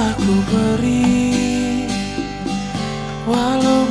telah ku beri. Walau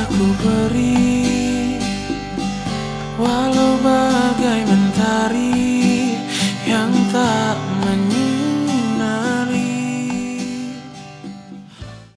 aku beri. Walau bagai mentari